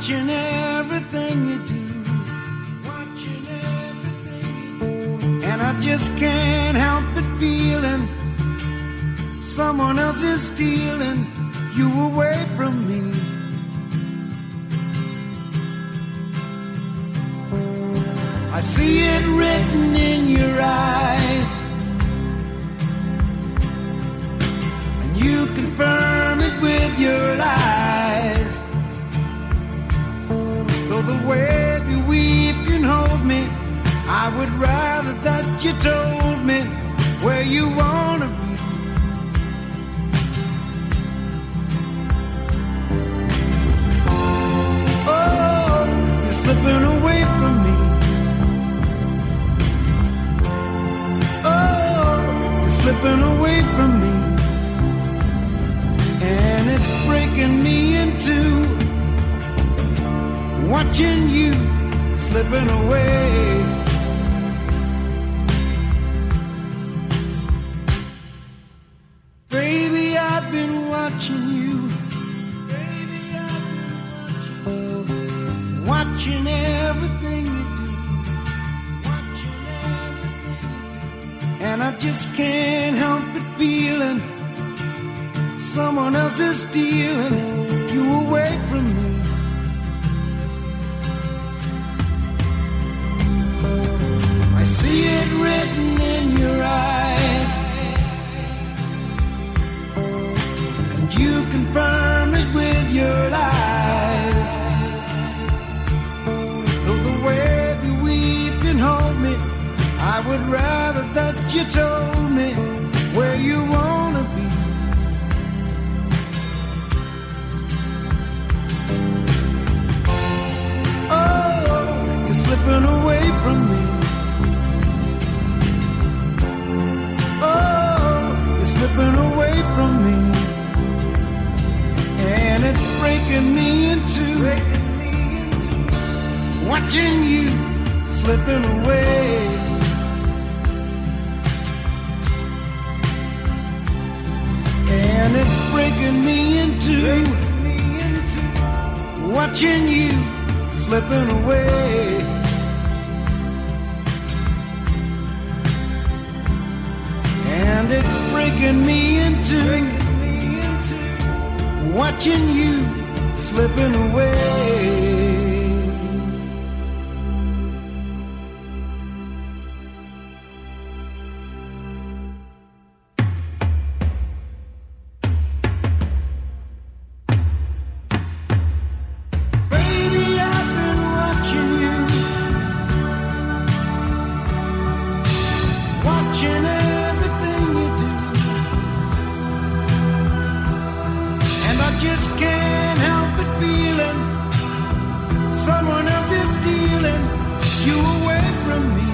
watching everything you do. Watching everything you do. And I just can't help but feeling someone else is stealing you away from me. I see it written in your eyes. And you confirm it with your lies. You told me where you wanna be. Oh, you're slipping away from me. Oh, you're slipping away from me. And it's breaking me in two. Watching you slipping away. I've been watching you. Baby, I've been watching Watching everything you do. Watching everything you do. And I just can't help but feeling someone else is stealing you away you confirm it with your lies. Though the web you weave can hold me, I would rather that you told me where you wanna be. Oh, you're slipping away from me. Oh, you're slipping away from me. It's breaking me into watching you slipping away. And it's breaking me into watching you slipping away. And it's breaking me into watching you slipping away. Just can't help but feeling someone else is stealing you away from me.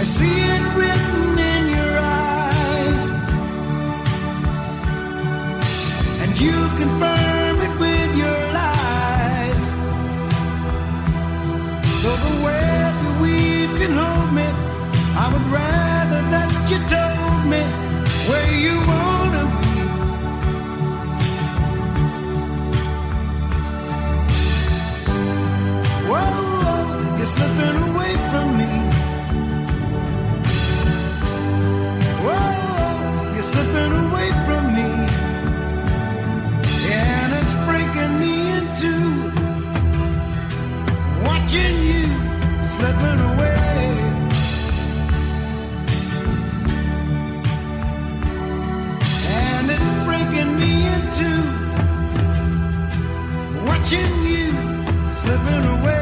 I see it written in your eyes. and you confirm it with your lies. Though the web you weave can hold me, I would rather you're slipping away from me. Whoa, you're slipping away from me. And it's breaking me into watching you slipping away. And it's breaking me into watching you slipping away.